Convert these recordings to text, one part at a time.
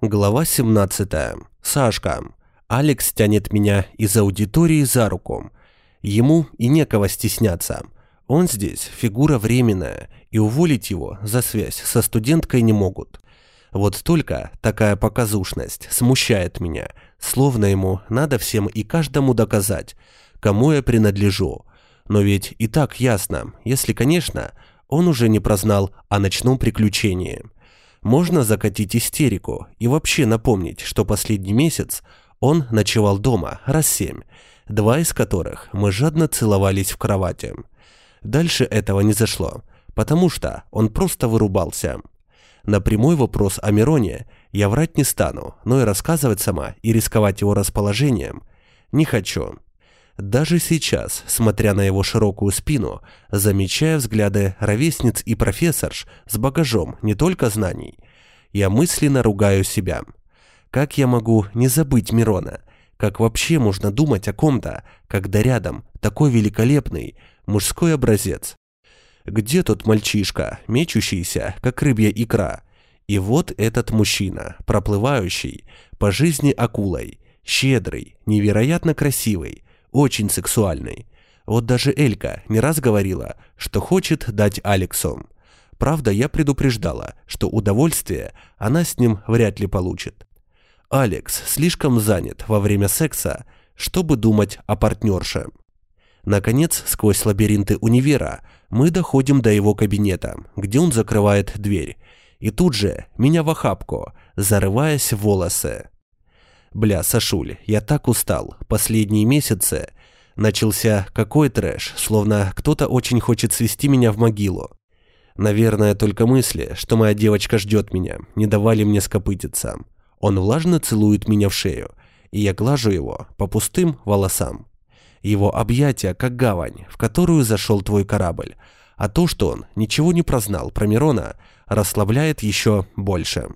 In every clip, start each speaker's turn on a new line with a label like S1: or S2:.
S1: Глава 17. Сашка. Алекс тянет меня из аудитории за руку. Ему и некого стесняться. Он здесь фигура временная, и уволить его за связь со студенткой не могут. Вот только такая показушность смущает меня, словно ему надо всем и каждому доказать, кому я принадлежу. Но ведь и так ясно, если, конечно, он уже не прознал о ночном приключении. Можно закатить истерику и вообще напомнить, что последний месяц он ночевал дома раз семь, два из которых мы жадно целовались в кровати. Дальше этого не зашло, потому что он просто вырубался. На прямой вопрос о Мироне я врать не стану, но и рассказывать сама и рисковать его расположением не хочу. Даже сейчас, смотря на его широкую спину, замечая взгляды ровесниц и профессорш с багажом не только знаний, я мысленно ругаю себя. Как я могу не забыть Мирона? Как вообще можно думать о ком-то, когда рядом такой великолепный мужской образец? Где тот мальчишка, мечущийся, как рыбья икра? И вот этот мужчина, проплывающий по жизни акулой, щедрый, невероятно красивый, очень сексуальный. Вот даже Элька не раз говорила, что хочет дать Алексу. Правда, я предупреждала, что удовольствие она с ним вряд ли получит. Алекс слишком занят во время секса, чтобы думать о партнерше. Наконец, сквозь лабиринты универа мы доходим до его кабинета, где он закрывает дверь. И тут же меня в охапку, зарываясь в волосы. Бля, Сашуль, я так устал. Последние месяцы начался какой трэш, словно кто-то очень хочет свести меня в могилу. Наверное, только мысли, что моя девочка ждет меня, не давали мне скопытиться. Он влажно целует меня в шею, и я глажу его по пустым волосам. Его объятия, как гавань, в которую зашел твой корабль, а то, что он ничего не прознал про Мирона, расслабляет еще больше.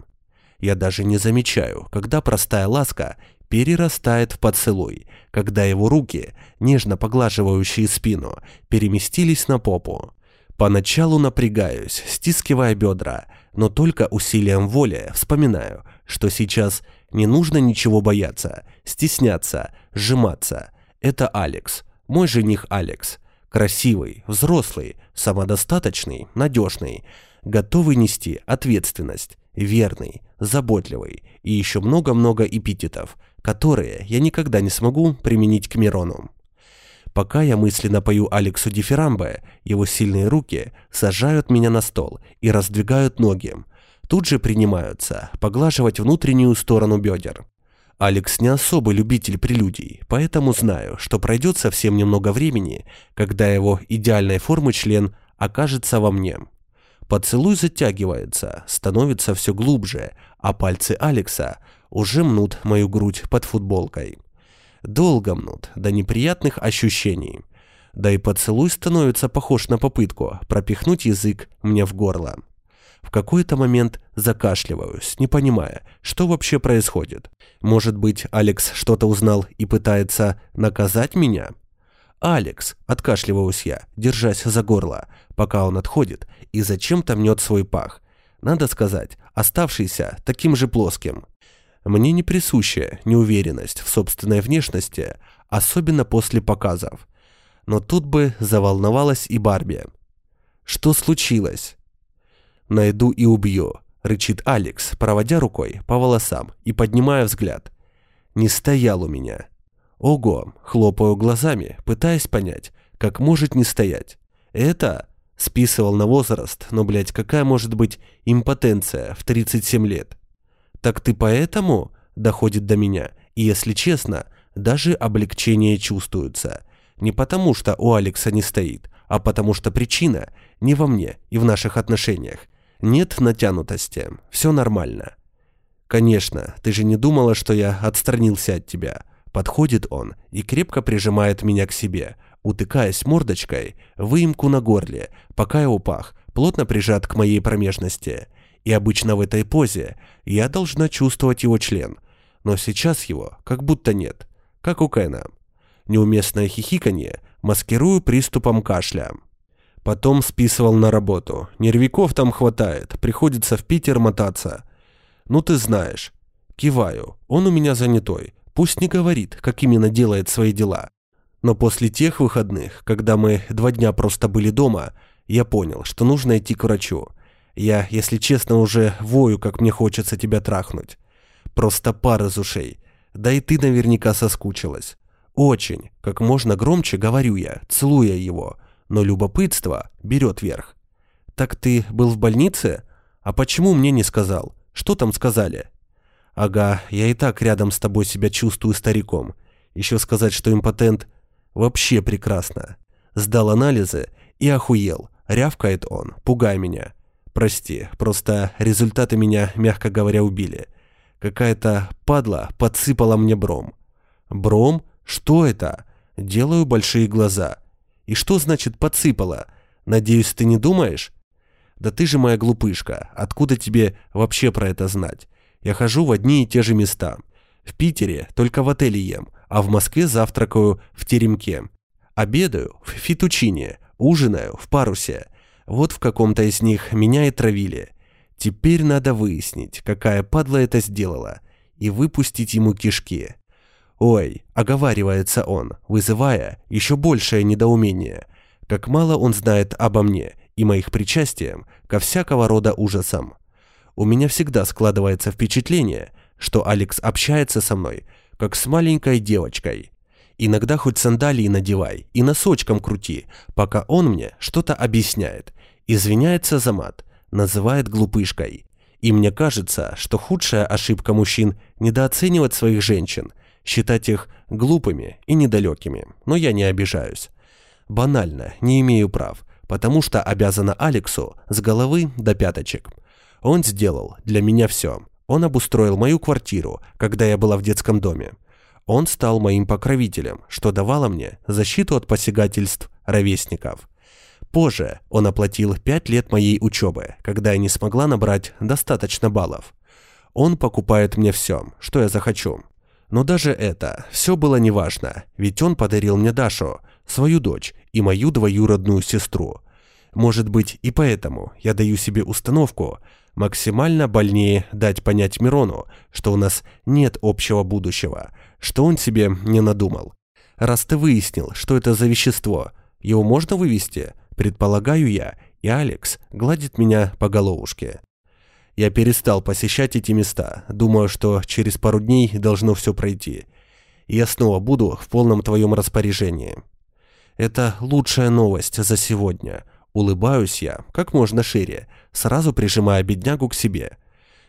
S1: Я даже не замечаю, когда простая ласка перерастает в поцелуй, когда его руки, нежно поглаживающие спину, переместились на попу. Поначалу напрягаюсь, стискивая бедра, но только усилием воли вспоминаю, что сейчас не нужно ничего бояться, стесняться, сжиматься. Это Алекс, мой жених Алекс. Красивый, взрослый, самодостаточный, надежный, готовый нести ответственность, верный, заботливый и еще много-много эпитетов, которые я никогда не смогу применить к Мирону. Пока я мысленно пою Алексу Дифирамбе, его сильные руки сажают меня на стол и раздвигают ноги. Тут же принимаются поглаживать внутреннюю сторону бедер. Алекс не особый любитель прелюдий, поэтому знаю, что пройдет совсем немного времени, когда его идеальной формы член окажется во мне. Поцелуй затягивается, становится все глубже, а пальцы Алекса уже мнут мою грудь под футболкой. Долго мнут, до неприятных ощущений. Да и поцелуй становится похож на попытку пропихнуть язык мне в горло. В какой-то момент закашливаюсь, не понимая, что вообще происходит. Может быть, Алекс что-то узнал и пытается наказать меня? «Алекс!» – откашливаюсь я, держась за горло, пока он отходит и зачем-то мнет свой пах. Надо сказать, оставшийся таким же плоским. Мне не присуща неуверенность в собственной внешности, особенно после показов. Но тут бы заволновалась и Барби. «Что случилось?» «Найду и убью», – рычит Алекс, проводя рукой по волосам и поднимая взгляд. «Не стоял у меня». Ого, хлопаю глазами, пытаясь понять, как может не стоять. Это списывал на возраст, но, блядь, какая может быть импотенция в 37 лет? Так ты поэтому доходит до меня, и, если честно, даже облегчение чувствуется. Не потому, что у Алекса не стоит, а потому что причина не во мне и в наших отношениях. Нет натянутости, все нормально. Конечно, ты же не думала, что я отстранился от тебя. Подходит он и крепко прижимает меня к себе, утыкаясь мордочкой выемку на горле, пока его пах плотно прижат к моей промежности. И обычно в этой позе я должна чувствовать его член, но сейчас его как будто нет, как у Кена. Неуместное хихиканье маскирую приступом кашля. Потом списывал на работу. Нервиков там хватает, приходится в Питер мотаться. Ну ты знаешь. Киваю. Он у меня занятой. Пусть не говорит, как именно делает свои дела. Но после тех выходных, когда мы два дня просто были дома, я понял, что нужно идти к врачу. Я, если честно, уже вою, как мне хочется тебя трахнуть. Просто пар из ушей. Да и ты наверняка соскучилась. Очень, как можно громче говорю я, целуя его. Но любопытство берет верх. Так ты был в больнице? А почему мне не сказал? Что там сказали? Ага, я и так рядом с тобой себя чувствую стариком. Еще сказать, что импотент вообще прекрасно. Сдал анализы и охуел. Рявкает он, пугай меня. Прости, просто результаты меня, мягко говоря, убили. Какая-то падла подсыпала мне бром. Бром? Что это? Делаю большие глаза. И что значит подсыпала? Надеюсь, ты не думаешь? Да ты же моя глупышка. Откуда тебе вообще про это знать? Я хожу в одни и те же места. В Питере только в отеле ем, а в Москве завтракаю в теремке. Обедаю в фитучине, ужинаю в парусе. Вот в каком-то из них меня и травили. Теперь надо выяснить, какая падла это сделала, и выпустить ему кишки. Ой, оговаривается он, вызывая еще большее недоумение. Как мало он знает обо мне и моих причастиям ко всякого рода ужасам. У меня всегда складывается впечатление, что Алекс общается со мной, как с маленькой девочкой. Иногда хоть сандалии надевай и носочком крути, пока он мне что-то объясняет, извиняется за мат, называет глупышкой. И мне кажется, что худшая ошибка мужчин – недооценивать своих женщин, считать их глупыми и недалекими. Но я не обижаюсь. Банально, не имею прав, потому что обязана Алексу с головы до пяточек. Он сделал для меня все. Он обустроил мою квартиру, когда я была в детском доме. Он стал моим покровителем, что давало мне защиту от посягательств ровесников. Позже он оплатил пять лет моей учебы, когда я не смогла набрать достаточно баллов. Он покупает мне все, что я захочу. Но даже это все было неважно, ведь он подарил мне Дашу, свою дочь и мою двоюродную сестру. Может быть и поэтому я даю себе установку максимально больнее дать понять Мирону, что у нас нет общего будущего, что он себе не надумал. Раз ты выяснил, что это за вещество, его можно вывести, предполагаю я, и Алекс гладит меня по головушке. Я перестал посещать эти места, думаю, что через пару дней должно все пройти. И я снова буду в полном твоем распоряжении. Это лучшая новость за сегодня. Улыбаюсь я, как можно шире, сразу прижимая беднягу к себе.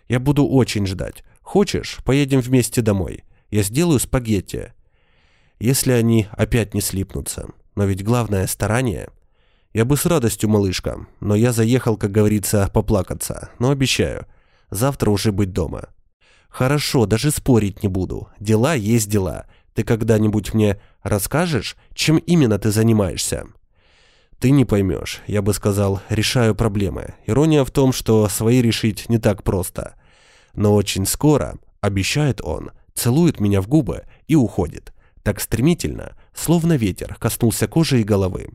S1: Я буду очень ждать. Хочешь, поедем вместе домой? Я сделаю спагетти. Если они опять не слипнутся. Но ведь главное старание. Я бы с радостью, малышка, но я заехал, как говорится, поплакаться. Но обещаю, завтра уже быть дома. Хорошо, даже спорить не буду. Дела есть дела. Ты когда-нибудь мне расскажешь, чем именно ты занимаешься? Ты не поймешь, я бы сказал, решаю проблемы. Ирония в том, что свои решить не так просто. Но очень скоро, обещает он, целует меня в губы и уходит. Так стремительно, словно ветер коснулся кожи и головы.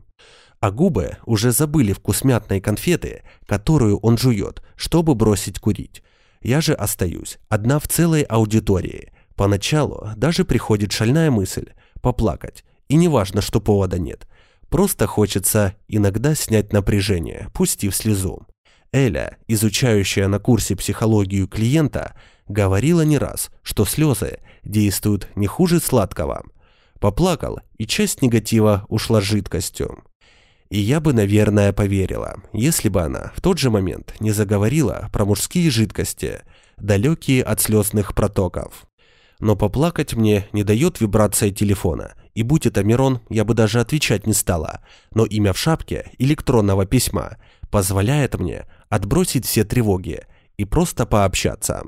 S1: А губы уже забыли вкус мятной конфеты, которую он жует, чтобы бросить курить. Я же остаюсь, одна в целой аудитории. Поначалу даже приходит шальная мысль – поплакать. И неважно, что повода нет – Просто хочется иногда снять напряжение, пустив слезу. Эля, изучающая на курсе психологию клиента, говорила не раз, что слезы действуют не хуже сладкого. Поплакал, и часть негатива ушла жидкостью. И я бы, наверное, поверила, если бы она в тот же момент не заговорила про мужские жидкости, далекие от слезных протоков. Но поплакать мне не дает вибрация телефона – и будь это Мирон, я бы даже отвечать не стала, но имя в шапке электронного письма позволяет мне отбросить все тревоги и просто пообщаться.